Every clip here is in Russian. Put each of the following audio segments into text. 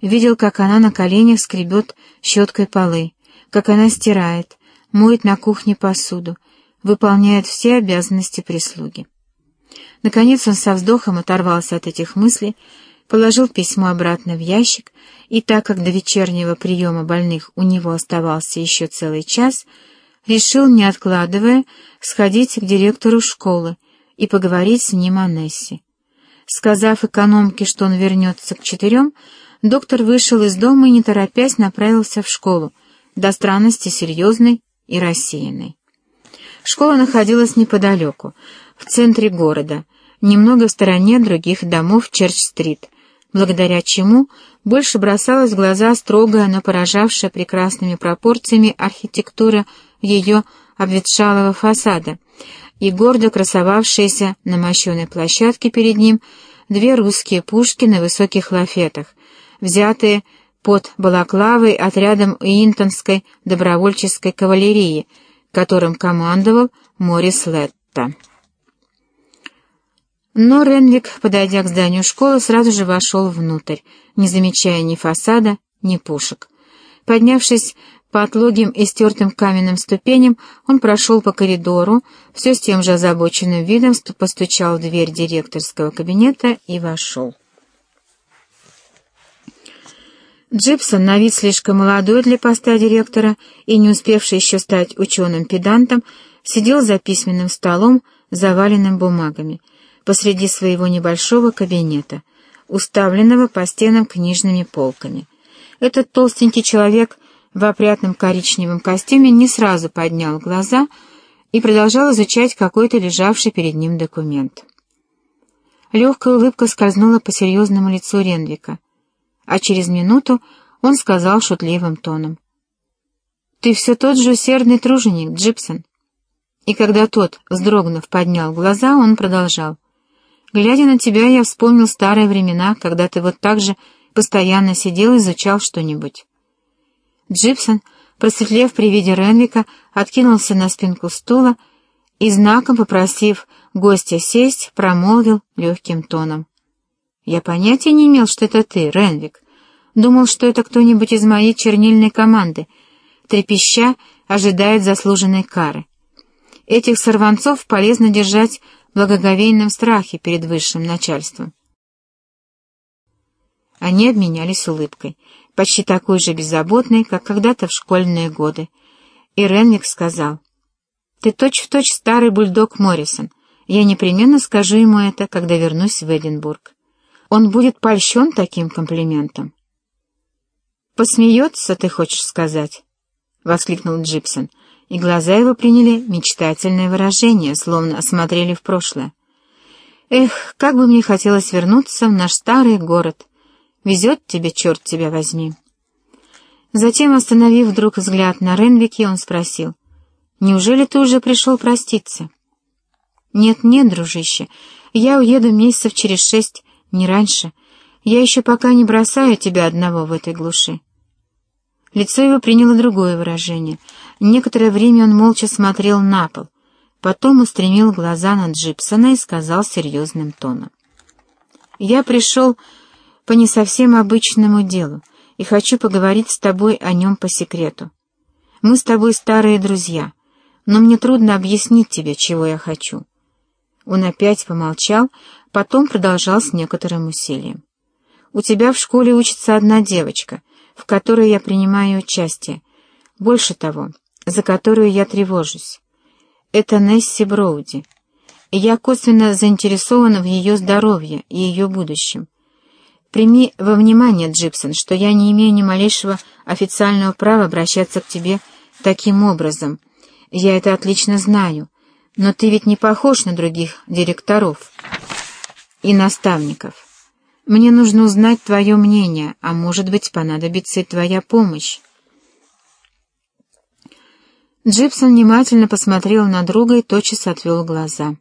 видел, как она на коленях скребет щеткой полы, как она стирает, моет на кухне посуду, выполняет все обязанности прислуги. Наконец он со вздохом оторвался от этих мыслей, положил письмо обратно в ящик, и так как до вечернего приема больных у него оставался еще целый час, решил, не откладывая, сходить к директору школы и поговорить с ним о Нессе. Сказав экономке, что он вернется к четырем, доктор вышел из дома и, не торопясь, направился в школу, до странности серьезной и рассеянной. Школа находилась неподалеку, в центре города, немного в стороне других домов Черч-стрит, благодаря чему больше бросалась в глаза строгая, но поражавшая прекрасными пропорциями архитектура ее обветшалого фасада и гордо красовавшиеся на мощеной площадке перед ним две русские пушки на высоких лафетах, взятые под балаклавой отрядом Уинтонской добровольческой кавалерии, которым командовал Морис Летта. Но Ренвик, подойдя к зданию школы, сразу же вошел внутрь, не замечая ни фасада, ни пушек. Поднявшись по отлогим и стертым каменным ступеням, он прошел по коридору, все с тем же озабоченным видом постучал в дверь директорского кабинета и вошел. Джипсон, на вид слишком молодой для поста директора и не успевший еще стать ученым-педантом, сидел за письменным столом, заваленным бумагами, посреди своего небольшого кабинета, уставленного по стенам книжными полками. Этот толстенький человек в опрятном коричневом костюме не сразу поднял глаза и продолжал изучать какой-то лежавший перед ним документ. Легкая улыбка скользнула по серьезному лицу Ренвика — а через минуту он сказал шутливым тоном. «Ты все тот же усердный труженик, Джипсон». И когда тот, вздрогнув, поднял глаза, он продолжал. «Глядя на тебя, я вспомнил старые времена, когда ты вот так же постоянно сидел и изучал что-нибудь». Джипсон, просветлев при виде Ренвика, откинулся на спинку стула и, знаком попросив гостя сесть, промолвил легким тоном. Я понятия не имел, что это ты, Ренвик. Думал, что это кто-нибудь из моей чернильной команды. Трепеща ожидает заслуженной кары. Этих сорванцов полезно держать в благоговейном страхе перед высшим начальством. Они обменялись улыбкой, почти такой же беззаботной, как когда-то в школьные годы. И Ренвик сказал, «Ты точь-в-точь точь старый бульдог Моррисон. Я непременно скажу ему это, когда вернусь в Эдинбург». Он будет польщен таким комплиментом. «Посмеется, ты хочешь сказать?» — воскликнул Джипсон, и глаза его приняли мечтательное выражение, словно осмотрели в прошлое. «Эх, как бы мне хотелось вернуться в наш старый город! Везет тебе, черт тебя возьми!» Затем, остановив вдруг взгляд на Ренвике, он спросил, «Неужели ты уже пришел проститься?» «Нет-нет, дружище, я уеду месяцев через шесть, не раньше. Я еще пока не бросаю тебя одного в этой глуши. Лицо его приняло другое выражение. Некоторое время он молча смотрел на пол, потом устремил глаза на Джипсона и сказал серьезным тоном. «Я пришел по не совсем обычному делу и хочу поговорить с тобой о нем по секрету. Мы с тобой старые друзья, но мне трудно объяснить тебе, чего я хочу». Он опять помолчал, потом продолжал с некоторым усилием. «У тебя в школе учится одна девочка, в которой я принимаю участие. Больше того, за которую я тревожусь. Это Несси Броуди. Я косвенно заинтересована в ее здоровье и ее будущем. Прими во внимание, Джипсон, что я не имею ни малейшего официального права обращаться к тебе таким образом. Я это отлично знаю, но ты ведь не похож на других директоров» и наставников. Мне нужно узнать твое мнение, а может быть, понадобится и твоя помощь. Джипсон внимательно посмотрел на друга и тотчас отвел глаза.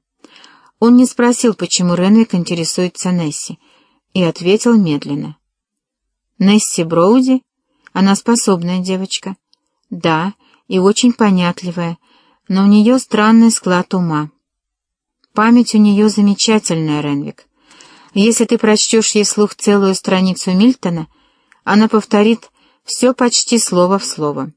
Он не спросил, почему Ренвик интересуется Несси, и ответил медленно. «Несси Броуди? Она способная девочка. Да, и очень понятливая, но у нее странный склад ума. Память у нее замечательная, Ренвик. Если ты прочтешь ей слух целую страницу Мильтона, она повторит все почти слово в слово.